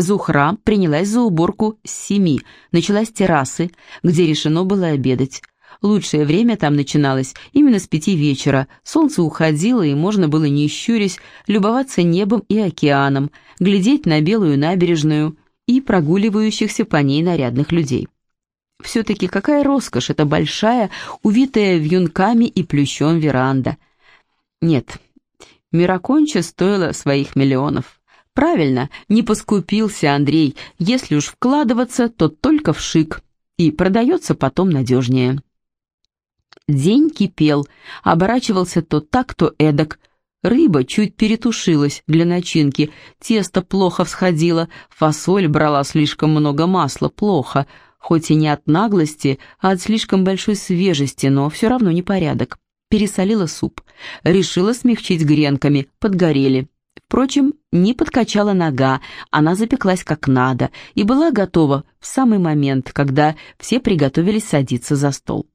Зухра принялась за уборку с семи, началась террасы, где решено было обедать. Лучшее время там начиналось именно с пяти вечера. Солнце уходило, и можно было, не щурясь, любоваться небом и океаном, глядеть на белую набережную и прогуливающихся по ней нарядных людей. Все-таки какая роскошь эта большая, увитая вьюнками и плющом веранда. Нет, Мироконча стоила своих миллионов. Правильно, не поскупился Андрей, если уж вкладываться, то только в шик, и продается потом надежнее. День кипел, оборачивался то так, то эдак. Рыба чуть перетушилась для начинки, тесто плохо всходило, фасоль брала слишком много масла, плохо, хоть и не от наглости, а от слишком большой свежести, но все равно непорядок. Пересолила суп, решила смягчить гренками, подгорели. Впрочем, не подкачала нога, она запеклась как надо и была готова в самый момент, когда все приготовились садиться за стол.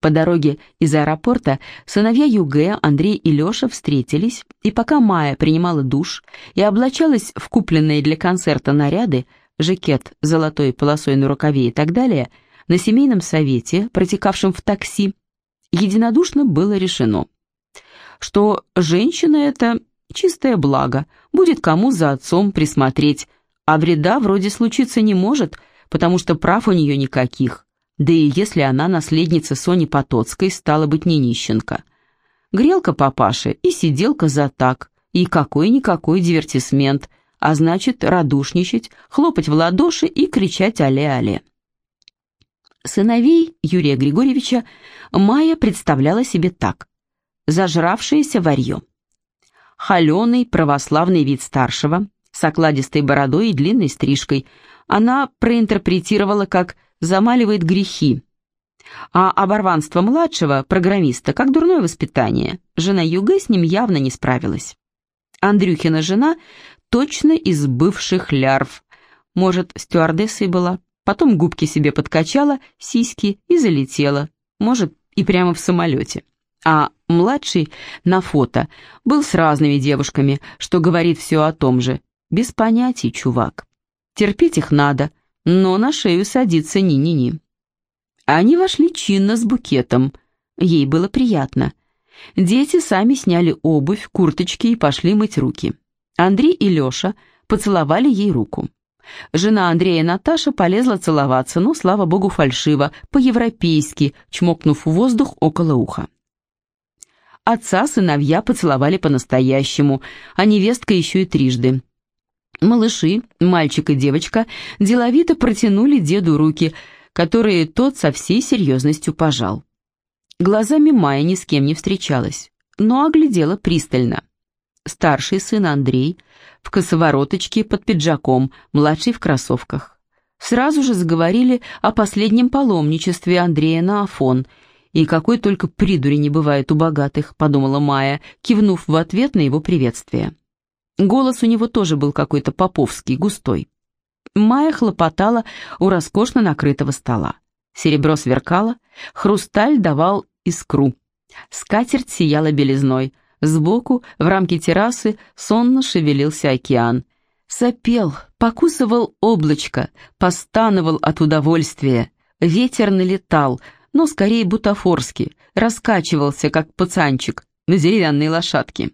По дороге из аэропорта сыновья Юге, Андрей и Леша встретились, и пока Майя принимала душ и облачалась в купленные для концерта наряды, жакет золотой полосой на рукаве и так далее, на семейном совете, протекавшем в такси, единодушно было решено, что женщина это чистое благо, будет кому за отцом присмотреть, а вреда вроде случиться не может, потому что прав у нее никаких. Да и если она наследница Сони Потоцкой, стала быть не нищенка. Грелка папаши и сиделка за так, и какой-никакой дивертисмент, а значит радушничать, хлопать в ладоши и кричать «але-але». Сыновей Юрия Григорьевича Майя представляла себе так. Зажравшееся варье. Холеный православный вид старшего, с окладистой бородой и длинной стрижкой, она проинтерпретировала как замаливает грехи. А оборванство младшего, программиста, как дурное воспитание. Жена Юга с ним явно не справилась. Андрюхина жена точно из бывших лярв. Может, стюардессой была, потом губки себе подкачала, сиськи и залетела. Может, и прямо в самолете. А младший на фото был с разными девушками, что говорит все о том же. Без понятий, чувак. Терпеть их надо, но на шею садится ни-ни-ни. Они вошли чинно с букетом. Ей было приятно. Дети сами сняли обувь, курточки и пошли мыть руки. Андрей и Леша поцеловали ей руку. Жена Андрея Наташа полезла целоваться, но, слава богу, фальшиво, по-европейски, чмокнув воздух около уха. Отца сыновья поцеловали по-настоящему, а невестка еще и трижды. Малыши, мальчик и девочка, деловито протянули деду руки, которые тот со всей серьезностью пожал. Глазами Майя ни с кем не встречалась, но оглядела пристально. Старший сын Андрей в косовороточке под пиджаком, младший в кроссовках. Сразу же заговорили о последнем паломничестве Андрея на Афон, и какой только придури не бывает у богатых, подумала Майя, кивнув в ответ на его приветствие. Голос у него тоже был какой-то поповский, густой. Майя хлопотала у роскошно накрытого стола. Серебро сверкало, хрусталь давал искру. Скатерть сияла белизной. Сбоку, в рамке террасы, сонно шевелился океан. Сопел, покусывал облачко, постановал от удовольствия. Ветер налетал, но скорее бутафорски, раскачивался, как пацанчик, на деревянной лошадке.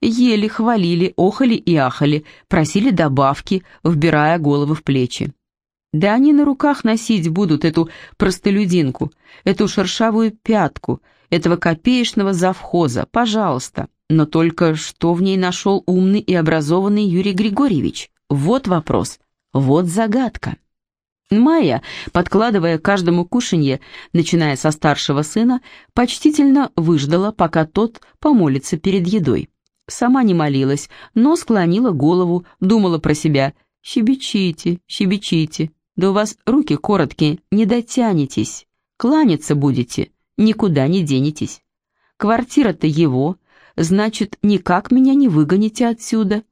Ели, хвалили, охали и ахали, просили добавки, вбирая головы в плечи. Да они на руках носить будут эту простолюдинку, эту шершавую пятку, этого копеечного завхоза, пожалуйста. Но только что в ней нашел умный и образованный Юрий Григорьевич? Вот вопрос, вот загадка. Майя, подкладывая каждому кушанье, начиная со старшего сына, почтительно выждала, пока тот помолится перед едой. Сама не молилась, но склонила голову, думала про себя. «Щебечите, щебечите, да у вас руки короткие, не дотянетесь. Кланяться будете, никуда не денетесь. Квартира-то его, значит, никак меня не выгоните отсюда,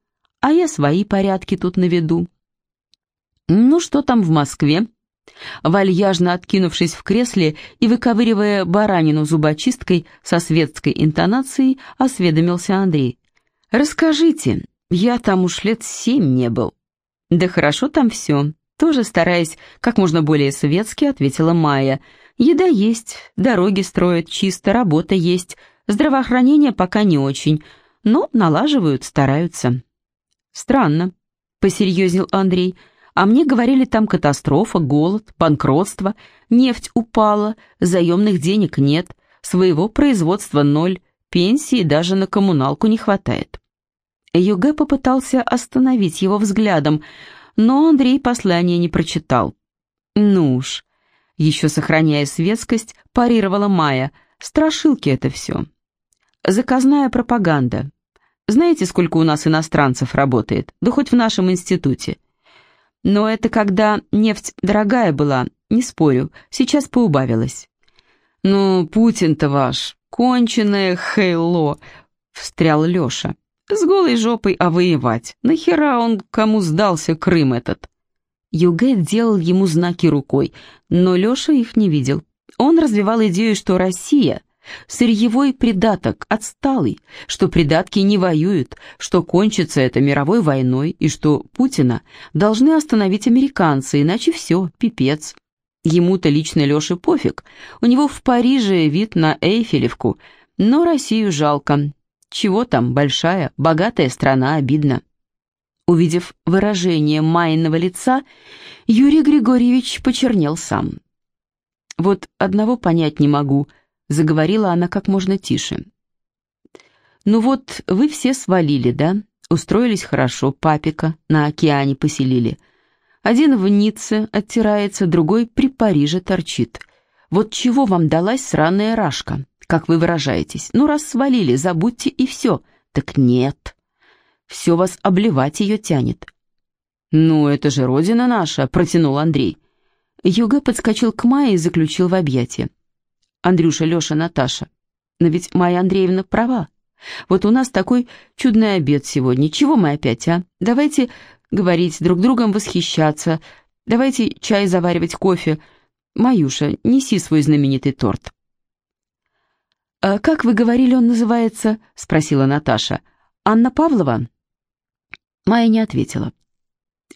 а я свои порядки тут наведу». «Ну, что там в Москве?» Вальяжно откинувшись в кресле и выковыривая баранину зубочисткой со светской интонацией, осведомился Андрей. «Расскажите, я там уж лет семь не был». «Да хорошо там все», тоже стараясь как можно более советски, ответила Майя. «Еда есть, дороги строят чисто, работа есть, здравоохранение пока не очень, но налаживают, стараются». «Странно», — посерьезнел Андрей, «а мне говорили, там катастрофа, голод, банкротство, нефть упала, заемных денег нет, своего производства ноль, пенсии даже на коммуналку не хватает». Юге попытался остановить его взглядом, но Андрей послание не прочитал. «Ну уж», — еще сохраняя светскость, парировала Майя, «страшилки это все». «Заказная пропаганда. Знаете, сколько у нас иностранцев работает? Да хоть в нашем институте. Но это когда нефть дорогая была, не спорю, сейчас поубавилась». «Ну, Путин-то ваш, конченое хейло», — встрял Леша. С голой жопой, а воевать. Нахера он кому сдался Крым этот? Юге делал ему знаки рукой, но Леша их не видел. Он развивал идею, что Россия — сырьевой придаток, отсталый, что придатки не воюют, что кончится это мировой войной и что Путина должны остановить американцы, иначе все, пипец. Ему-то лично Леше пофиг, у него в Париже вид на Эйфелевку, но Россию жалко, чего там, большая, богатая страна, обидно. Увидев выражение Майиного лица, Юрий Григорьевич почернел сам. «Вот одного понять не могу», — заговорила она как можно тише. «Ну вот, вы все свалили, да? Устроились хорошо, папика на океане поселили. Один в Ницце оттирается, другой при Париже торчит. Вот чего вам далась сраная рашка? как вы выражаетесь. Ну, раз свалили, забудьте и все. Так нет. Все вас обливать ее тянет. «Ну, это же родина наша», — протянул Андрей. Юга подскочил к Майе и заключил в объятия. «Андрюша, Леша, Наташа, но ведь Майя Андреевна права. Вот у нас такой чудный обед сегодня. Чего мы опять, а? Давайте говорить, друг другом восхищаться. Давайте чай заваривать, кофе. Маюша, неси свой знаменитый торт». «А «Как вы говорили, он называется?» — спросила Наташа. «Анна Павлова?» Майя не ответила.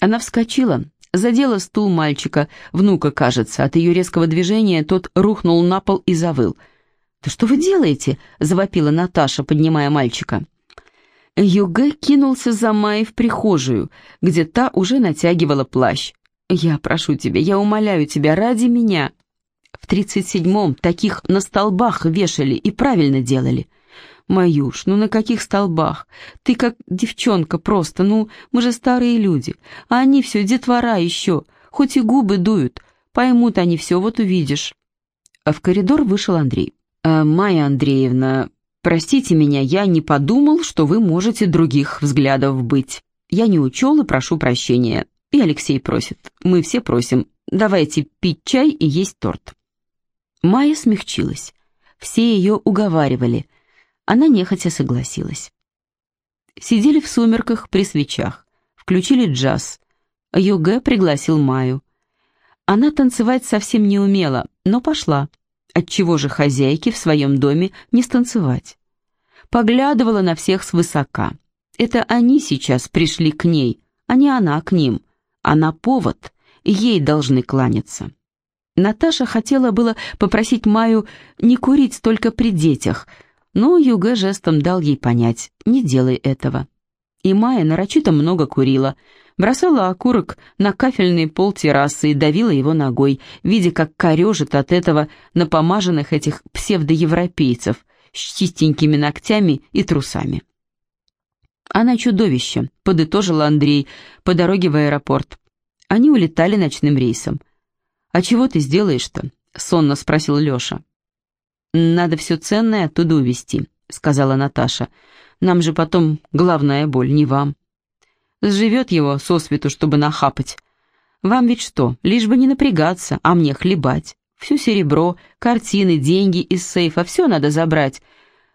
Она вскочила, задела стул мальчика, внука, кажется. От ее резкого движения тот рухнул на пол и завыл. «Да что вы делаете?» — завопила Наташа, поднимая мальчика. Юге кинулся за Майей в прихожую, где та уже натягивала плащ. «Я прошу тебя, я умоляю тебя, ради меня!» В тридцать седьмом таких на столбах вешали и правильно делали. Маюш, ну на каких столбах? Ты как девчонка просто, ну, мы же старые люди. А они все детвора еще, хоть и губы дуют. Поймут они все, вот увидишь. А в коридор вышел Андрей. «А, «Майя Андреевна, простите меня, я не подумал, что вы можете других взглядов быть. Я не учел и прошу прощения. И Алексей просит. Мы все просим. Давайте пить чай и есть торт». Майя смягчилась. Все ее уговаривали. Она нехотя согласилась. Сидели в сумерках при свечах. Включили джаз. Юге пригласил Майю. Она танцевать совсем не умела, но пошла. Отчего же хозяйке в своем доме не станцевать? Поглядывала на всех свысока. Это они сейчас пришли к ней, а не она к ним. Она повод, ей должны кланяться. Наташа хотела было попросить Маю не курить только при детях, но Юга жестом дал ей понять «не делай этого». И Майя нарочито много курила, бросала окурок на кафельный пол террасы и давила его ногой, видя, как корежит от этого напомаженных этих псевдоевропейцев с чистенькими ногтями и трусами. «Она чудовище», — подытожил Андрей по дороге в аэропорт. Они улетали ночным рейсом. «А чего ты сделаешь-то?» — сонно спросил Леша. «Надо все ценное оттуда увезти», — сказала Наташа. «Нам же потом главная боль, не вам». Сживет его сосвету, чтобы нахапать. Вам ведь что, лишь бы не напрягаться, а мне хлебать. Все серебро, картины, деньги из сейфа, все надо забрать.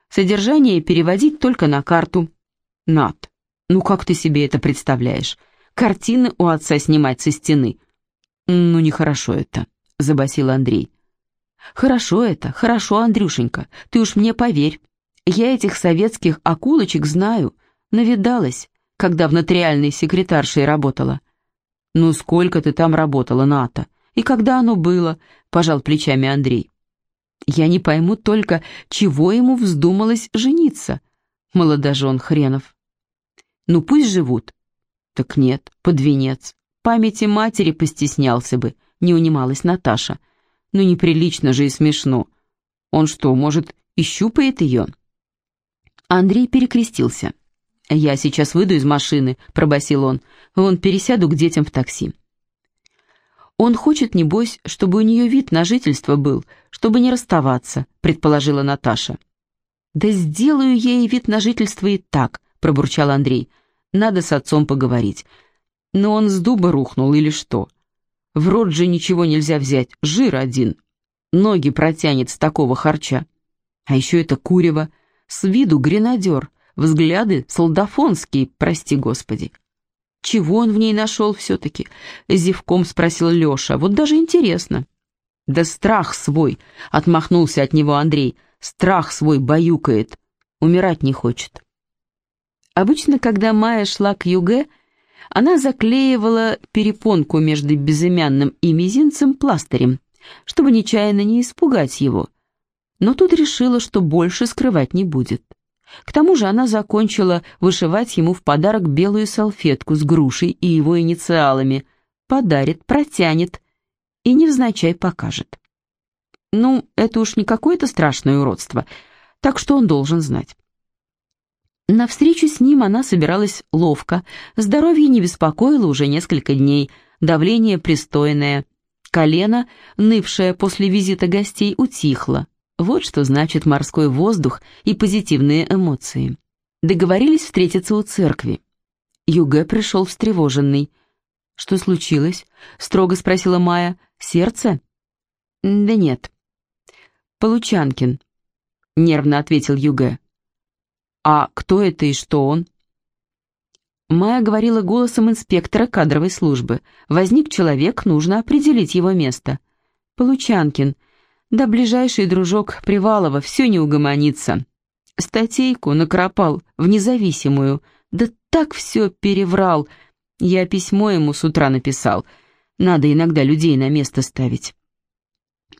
Содержание переводить только на карту. Над, ну как ты себе это представляешь? Картины у отца снимать со стены. «Ну, нехорошо это», — забасил Андрей. «Хорошо это, хорошо, Андрюшенька, ты уж мне поверь. Я этих советских акулочек знаю, навидалась, когда в нотариальной секретаршей работала. «Ну сколько ты там работала, Ната? И когда оно было?» — пожал плечами Андрей. «Я не пойму только, чего ему вздумалось жениться, молодожен хренов». «Ну пусть живут». «Так нет, под венец. Памяти матери постеснялся бы», — не унималась Наташа. «Ну неприлично же и смешно. Он что, может, и щупает ее?» Андрей перекрестился. «Я сейчас выйду из машины», — пробасил он. «Вон пересяду к детям в такси». «Он хочет, небось, чтобы у нее вид на жительство был, чтобы не расставаться», — предположила Наташа. «Да сделаю ей вид на жительство и так», — пробурчал Андрей. «Надо с отцом поговорить. Но он с дуба рухнул или что? В рот же ничего нельзя взять, жир один. Ноги протянет с такого харча. А еще это курево, с виду гренадер, Взгляды солдафонские, прости господи. Чего он в ней нашел все-таки? Зевком спросил Леша. Вот даже интересно. Да страх свой, отмахнулся от него Андрей. Страх свой баюкает. Умирать не хочет. Обычно, когда Майя шла к Юге, она заклеивала перепонку между безымянным и мизинцем пластырем, чтобы нечаянно не испугать его. Но тут решила, что больше скрывать не будет. К тому же она закончила вышивать ему в подарок белую салфетку с грушей и его инициалами. Подарит, протянет и невзначай покажет. Ну, это уж не какое-то страшное уродство, так что он должен знать. На встречу с ним она собиралась ловко, здоровье не беспокоило уже несколько дней, давление пристойное, колено, нывшее после визита гостей, утихло. Вот что значит морской воздух и позитивные эмоции. Договорились встретиться у церкви. Юге пришел встревоженный. «Что случилось?» — строго спросила Майя. «Сердце?» «Да нет». «Получанкин», — нервно ответил Юге. «А кто это и что он?» Майя говорила голосом инспектора кадровой службы. «Возник человек, нужно определить его место». «Получанкин», да ближайший дружок Привалова все не угомонится. Статейку накропал в независимую, да так все переврал. Я письмо ему с утра написал. Надо иногда людей на место ставить.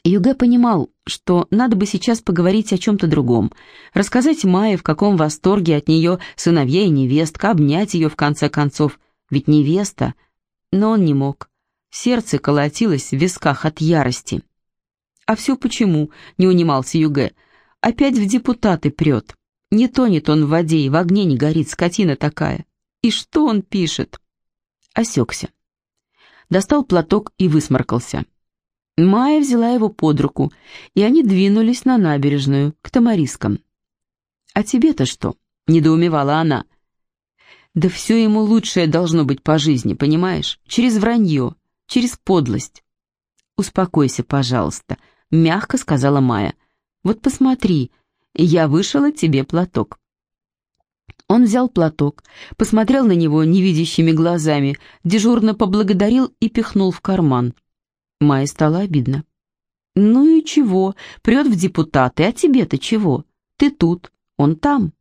Юге понимал, что надо бы сейчас поговорить о чем-то другом, рассказать Майе, в каком восторге от нее сыновья и невестка, обнять ее в конце концов, ведь невеста. Но он не мог. Сердце колотилось в висках от ярости. «А все почему?» — не унимался Юге. «Опять в депутаты прет. Не тонет он в воде и в огне не горит, скотина такая. И что он пишет?» Осекся. Достал платок и высморкался. Майя взяла его под руку, и они двинулись на набережную, к Тамарискам. «А тебе-то что?» — недоумевала она. «Да все ему лучшее должно быть по жизни, понимаешь? Через вранье, через подлость». «Успокойся, пожалуйста», — мягко сказала Майя. «Вот посмотри, я вышила тебе платок». Он взял платок, посмотрел на него невидящими глазами, дежурно поблагодарил и пихнул в карман. Майе стало обидно. «Ну и чего? Прет в депутаты, а тебе-то чего? Ты тут, он там.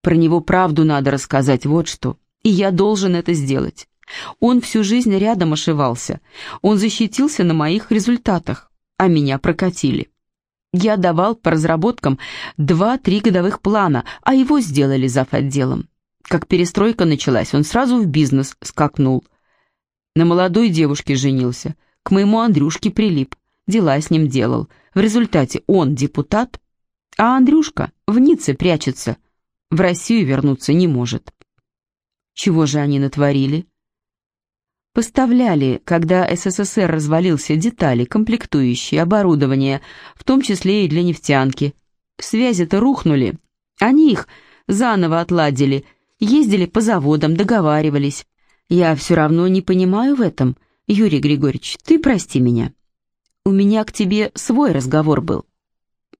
Про него правду надо рассказать, вот что. И я должен это сделать. Он всю жизнь рядом ошивался. Он защитился на моих результатах а меня прокатили. Я давал по разработкам два-три годовых плана, а его сделали зав. отделом. Как перестройка началась, он сразу в бизнес скакнул. На молодой девушке женился, к моему Андрюшке прилип, дела с ним делал. В результате он депутат, а Андрюшка в Ницце прячется, в Россию вернуться не может. Чего же они натворили? Поставляли, когда СССР развалился, детали, комплектующие, оборудование, в том числе и для нефтянки. Связи-то рухнули. Они их заново отладили, ездили по заводам, договаривались. Я все равно не понимаю в этом, Юрий Григорьевич, ты прости меня. У меня к тебе свой разговор был.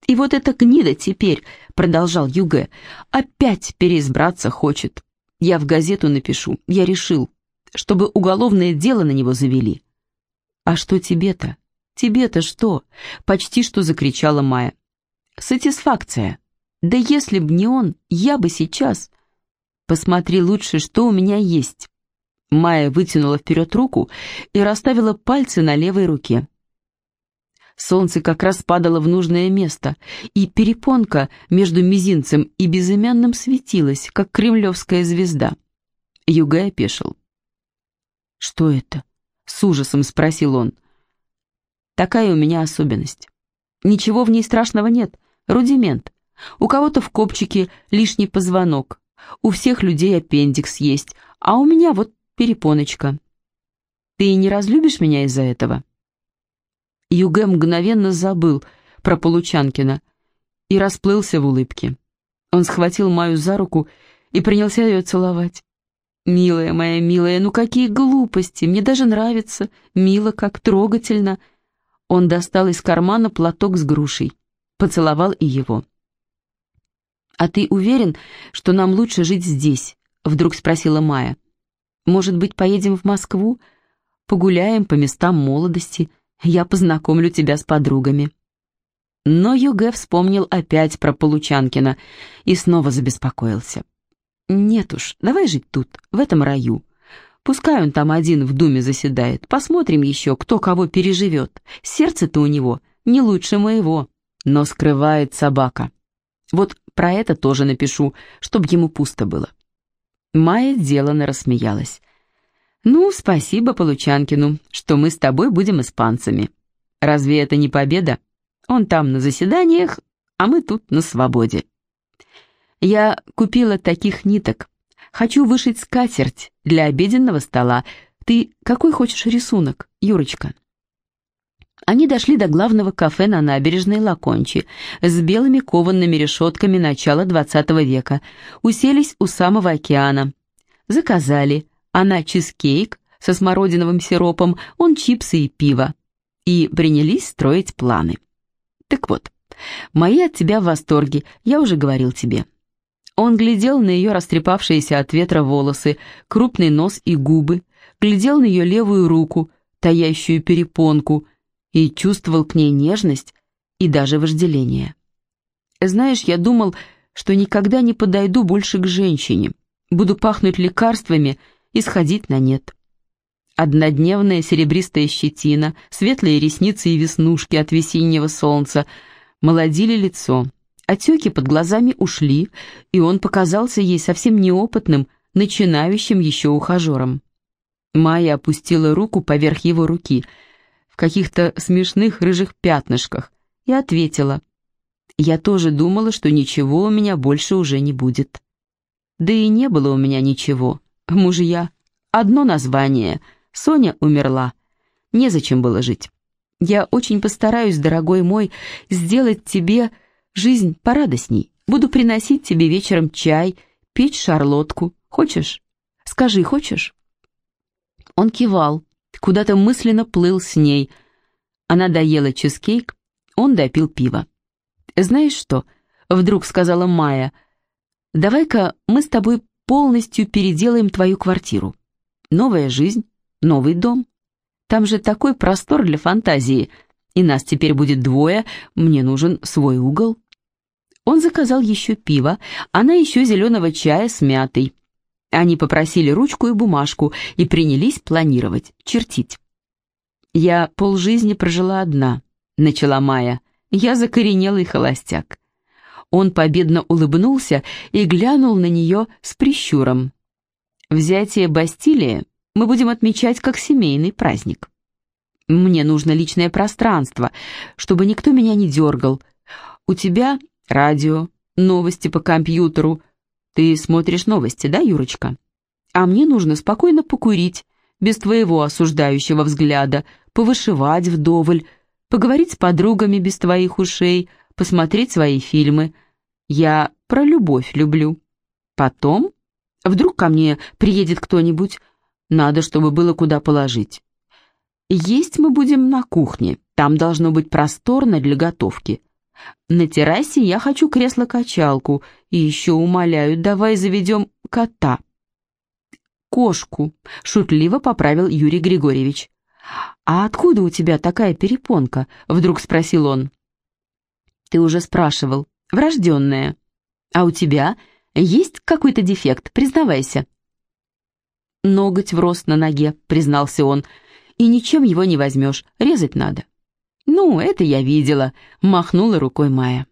И вот эта гнида теперь, продолжал Юге, опять переизбраться хочет. Я в газету напишу, я решил чтобы уголовное дело на него завели. «А что тебе-то? Тебе-то что?» — почти что закричала Майя. «Сатисфакция. Да если б не он, я бы сейчас...» «Посмотри лучше, что у меня есть. Майя вытянула вперед руку и расставила пальцы на левой руке. Солнце как раз падало в нужное место, и перепонка между мизинцем и безымянным светилась, как кремлевская звезда. Югай опешил. «Что это?» — с ужасом спросил он. «Такая у меня особенность. Ничего в ней страшного нет, рудимент. У кого-то в копчике лишний позвонок, у всех людей аппендикс есть, а у меня вот перепоночка. Ты не разлюбишь меня из-за этого?» Юге мгновенно забыл про Получанкина и расплылся в улыбке. Он схватил Маю за руку и принялся ее целовать. «Милая моя, милая, ну какие глупости! Мне даже нравится, мило как, трогательно!» Он достал из кармана платок с грушей, поцеловал и его. «А ты уверен, что нам лучше жить здесь?» — вдруг спросила Майя. «Может быть, поедем в Москву? Погуляем по местам молодости?» Я познакомлю тебя с подругами». Но Юге вспомнил опять про Получанкина и снова забеспокоился. «Нет уж, давай жить тут, в этом раю. Пускай он там один в думе заседает. Посмотрим еще, кто кого переживет. Сердце-то у него не лучше моего, но скрывает собака. Вот про это тоже напишу, чтобы ему пусто было». Майя делано рассмеялась. «Ну, спасибо Получанкину, что мы с тобой будем испанцами. Разве это не победа? Он там на заседаниях, а мы тут на свободе». «Я купила таких ниток. Хочу вышить скатерть для обеденного стола. Ты какой хочешь рисунок, Юрочка?» Они дошли до главного кафе на набережной Лакончи с белыми кованными решетками начала XX века, уселись у самого океана. Заказали – она чизкейк со смородиновым сиропом, он чипсы и пиво. И принялись строить планы. Так вот, мои от тебя в восторге, я уже говорил тебе. Он глядел на ее растрепавшиеся от ветра волосы, крупный нос и губы, глядел на ее левую руку, таящую перепонку, и чувствовал к ней нежность и даже вожделение. Знаешь, я думал, что никогда не подойду больше к женщине, буду пахнуть лекарствами и сходить на нет. Однодневная серебристая щетина, светлые ресницы и веснушки от весеннего солнца молодили лицо. Отеки под глазами ушли, и он показался ей совсем неопытным, начинающим еще ухажером. Майя опустила руку поверх его руки, в каких-то смешных рыжих пятнышках, и ответила, «Я тоже думала, что ничего у меня больше уже не будет». Да и не было у меня ничего. Мужья. Одно название. Соня умерла. Незачем было жить. Я очень постараюсь, дорогой мой, сделать тебе жизнь порадостней. Буду приносить тебе вечером чай, печь шарлотку. Хочешь? Скажи, хочешь?» Он кивал, куда-то мысленно плыл с ней. Она доела чизкейк, он допил пиво. «Знаешь что?» — вдруг сказала Майя. «Давай-ка мы с тобой полностью переделаем твою квартиру. Новая жизнь, новый дом. Там же такой простор для фантазии, и нас теперь будет двое, мне нужен свой угол. Он заказал еще пиво, она еще зеленого чая с мятой. Они попросили ручку и бумажку и принялись планировать, чертить. «Я полжизни прожила одна», — начала Майя. «Я закоренелый холостяк. Он победно улыбнулся и глянул на нее с прищуром. «Взятие Бастилии мы будем отмечать как семейный праздник. Мне нужно личное пространство, чтобы никто меня не дергал. У тебя радио, новости по компьютеру. Ты смотришь новости, да, Юрочка? А мне нужно спокойно покурить, без твоего осуждающего взгляда, повышивать вдоволь, поговорить с подругами без твоих ушей, посмотреть свои фильмы. Я про любовь люблю. Потом, вдруг ко мне приедет кто-нибудь, надо, чтобы было куда положить. Есть мы будем на кухне, там должно быть просторно для готовки. На террасе я хочу кресло-качалку, и еще умоляю, давай заведем кота. Кошку, шутливо поправил Юрий Григорьевич. «А откуда у тебя такая перепонка?» — вдруг спросил он. «Ты уже спрашивал врожденное. А у тебя есть какой-то дефект, признавайся». ноготь в рост на ноге», — признался он. «И ничем его не возьмешь, резать надо». «Ну, это я видела», — махнула рукой Майя.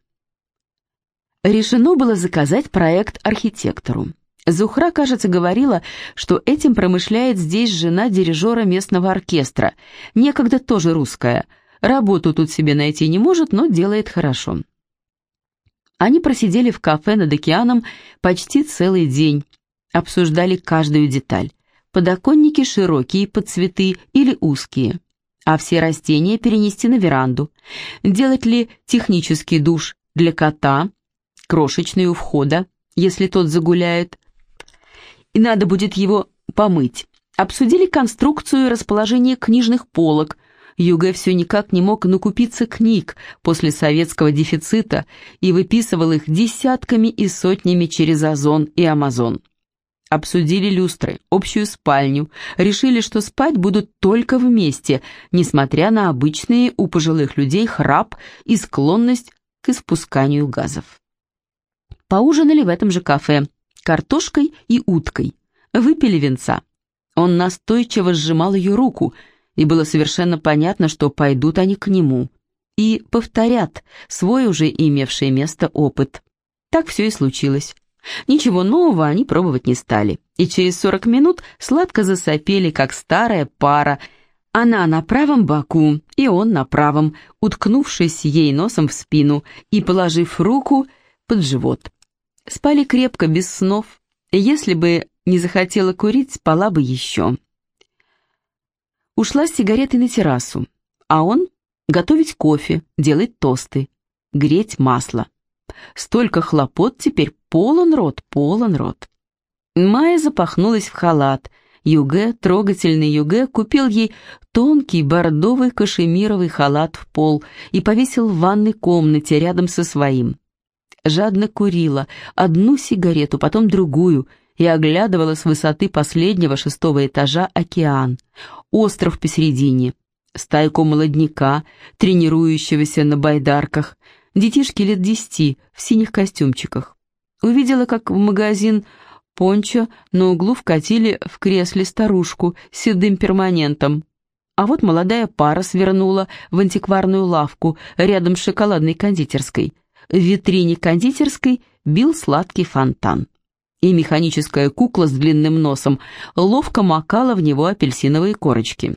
Решено было заказать проект архитектору. Зухра, кажется, говорила, что этим промышляет здесь жена дирижера местного оркестра, некогда тоже русская. Работу тут себе найти не может, но делает хорошо. Они просидели в кафе над океаном почти целый день, обсуждали каждую деталь. Подоконники широкие под цветы или узкие, а все растения перенести на веранду. Делать ли технический душ для кота, крошечный у входа, если тот загуляет, и надо будет его помыть. Обсудили конструкцию и расположение книжных полок. Юге все никак не мог накупиться книг после советского дефицита и выписывал их десятками и сотнями через Озон и Амазон. Обсудили люстры, общую спальню, решили, что спать будут только вместе, несмотря на обычные у пожилых людей храп и склонность к испусканию газов. Поужинали в этом же кафе, картошкой и уткой. Выпили венца. Он настойчиво сжимал ее руку, и было совершенно понятно, что пойдут они к нему и повторят свой уже имевший место опыт. Так все и случилось. Ничего нового они пробовать не стали, и через сорок минут сладко засопели, как старая пара, она на правом боку, и он на правом, уткнувшись ей носом в спину и положив руку под живот. Спали крепко, без снов. Если бы не захотела курить, спала бы еще. Ушла с сигаретой на террасу, а он готовить кофе, делать тосты, греть масло. Столько хлопот, теперь полон рот, полон рот. Майя запахнулась в халат. Юге, трогательный Юге, купил ей тонкий бордовый кашемировый халат в пол и повесил в ванной комнате рядом со своим жадно курила одну сигарету, потом другую, и оглядывала с высоты последнего шестого этажа океан, остров посередине, стайку молодняка, тренирующегося на байдарках, детишки лет десяти в синих костюмчиках. Увидела, как в магазин пончо на углу вкатили в кресле старушку с седым перманентом. А вот молодая пара свернула в антикварную лавку рядом с шоколадной кондитерской – в витрине кондитерской бил сладкий фонтан. И механическая кукла с длинным носом ловко макала в него апельсиновые корочки.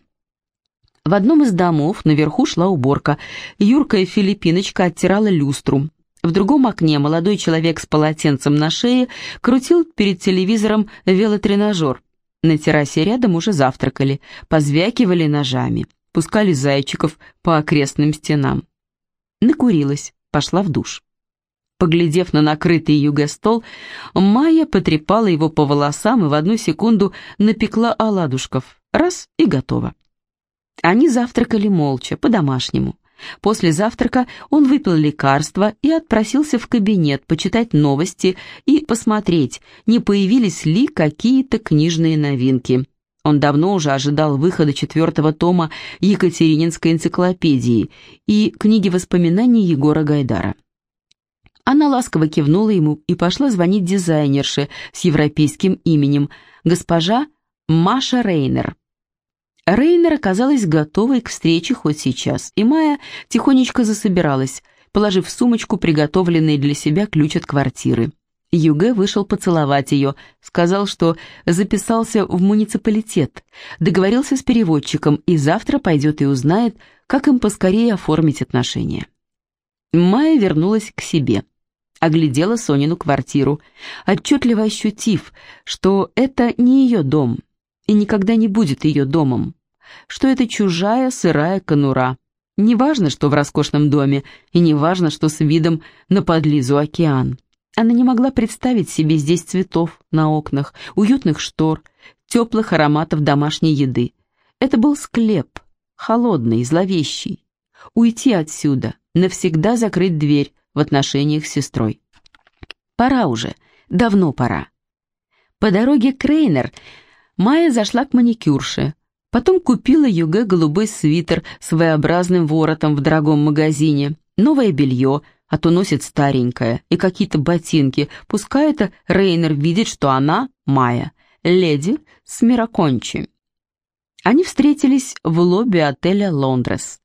В одном из домов наверху шла уборка. Юркая филиппиночка оттирала люстру. В другом окне молодой человек с полотенцем на шее крутил перед телевизором велотренажер. На террасе рядом уже завтракали, позвякивали ножами, пускали зайчиков по окрестным стенам. Накурилась, пошла в душ. Поглядев на накрытый юго стол, Майя потрепала его по волосам и в одну секунду напекла оладушков. Раз и готово. Они завтракали молча, по-домашнему. После завтрака он выпил лекарство и отпросился в кабинет почитать новости и посмотреть, не появились ли какие-то книжные новинки. Он давно уже ожидал выхода четвертого тома Екатерининской энциклопедии и книги воспоминаний Егора Гайдара. Она ласково кивнула ему и пошла звонить дизайнерше с европейским именем, госпожа Маша Рейнер. Рейнер оказалась готовой к встрече хоть сейчас, и Майя тихонечко засобиралась, положив в сумочку приготовленный для себя ключ от квартиры. Юге вышел поцеловать ее, сказал, что записался в муниципалитет, договорился с переводчиком и завтра пойдет и узнает, как им поскорее оформить отношения. Майя вернулась к себе оглядела Сонину квартиру, отчетливо ощутив, что это не ее дом и никогда не будет ее домом, что это чужая сырая конура. Неважно, что в роскошном доме, и неважно, что с видом на подлизу океан. Она не могла представить себе здесь цветов на окнах, уютных штор, теплых ароматов домашней еды. Это был склеп, холодный, зловещий. Уйти отсюда, навсегда закрыть дверь, в отношениях с сестрой. Пора уже, давно пора. По дороге к Рейнер Майя зашла к маникюрше, потом купила Юге голубой свитер с своеобразным воротом в дорогом магазине, новое белье, а то носит старенькое, и какие-то ботинки, пускай это Рейнер видит, что она, Майя, леди Смиракончи. Они встретились в лобби отеля «Лондрес».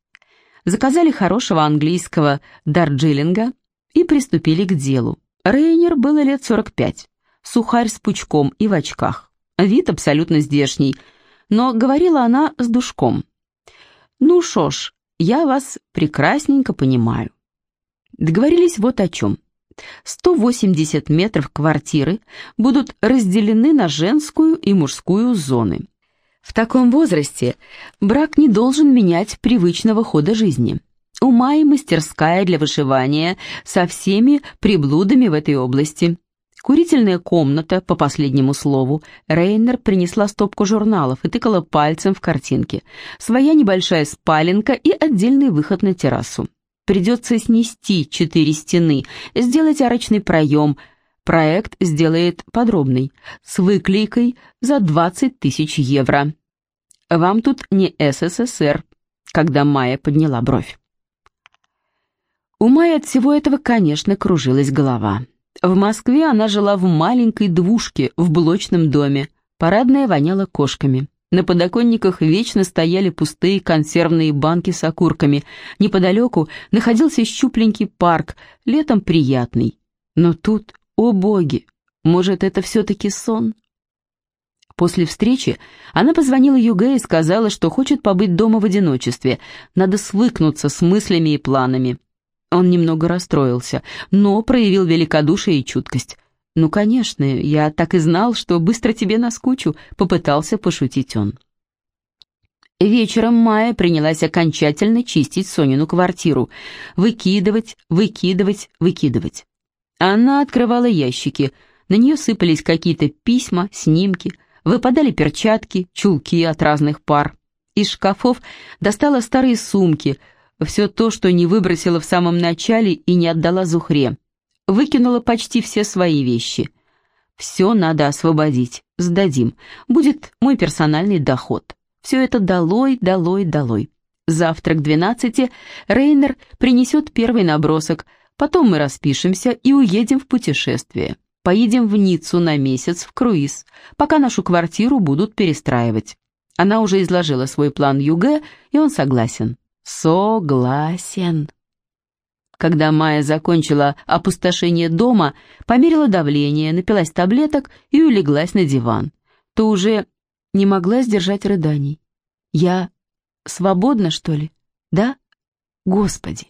Заказали хорошего английского дарджилинга и приступили к делу. Рейнер было лет 45, сухарь с пучком и в очках. Вид абсолютно здешний, но говорила она с душком. «Ну шо ж, я вас прекрасненько понимаю». Договорились вот о чем. 180 метров квартиры будут разделены на женскую и мужскую зоны. В таком возрасте брак не должен менять привычного хода жизни. У Майи мастерская для вышивания со всеми приблудами в этой области. Курительная комната, по последнему слову. Рейнер принесла стопку журналов и тыкала пальцем в картинки. Своя небольшая спаленка и отдельный выход на террасу. Придется снести четыре стены, сделать арочный проем. Проект сделает подробный, с выклейкой за 20 тысяч евро. Вам тут не СССР, когда Майя подняла бровь. У Майи от всего этого, конечно, кружилась голова. В Москве она жила в маленькой двушке в блочном доме. Парадная воняла кошками. На подоконниках вечно стояли пустые консервные банки с окурками. Неподалеку находился щупленький парк, летом приятный. Но тут, о боги, может, это все-таки сон? После встречи она позвонила Юге и сказала, что хочет побыть дома в одиночестве, надо свыкнуться с мыслями и планами. Он немного расстроился, но проявил великодушие и чуткость. «Ну, конечно, я так и знал, что быстро тебе наскучу», — попытался пошутить он. Вечером Майя принялась окончательно чистить Сонину квартиру. Выкидывать, выкидывать, выкидывать. Она открывала ящики. На нее сыпались какие-то письма, снимки, выпадали перчатки, чулки от разных пар. Из шкафов достала старые сумки — все то, что не выбросила в самом начале и не отдала Зухре. Выкинула почти все свои вещи. Все надо освободить, сдадим. Будет мой персональный доход. Все это долой, долой, долой. Завтра к двенадцати Рейнер принесет первый набросок, потом мы распишемся и уедем в путешествие. Поедем в Ниццу на месяц в круиз, пока нашу квартиру будут перестраивать. Она уже изложила свой план Юге, и он согласен. Согласен. Когда Майя закончила опустошение дома, померила давление, напилась таблеток и улеглась на диван, то уже не могла сдержать рыданий. «Я свободна, что ли? Да? Господи!»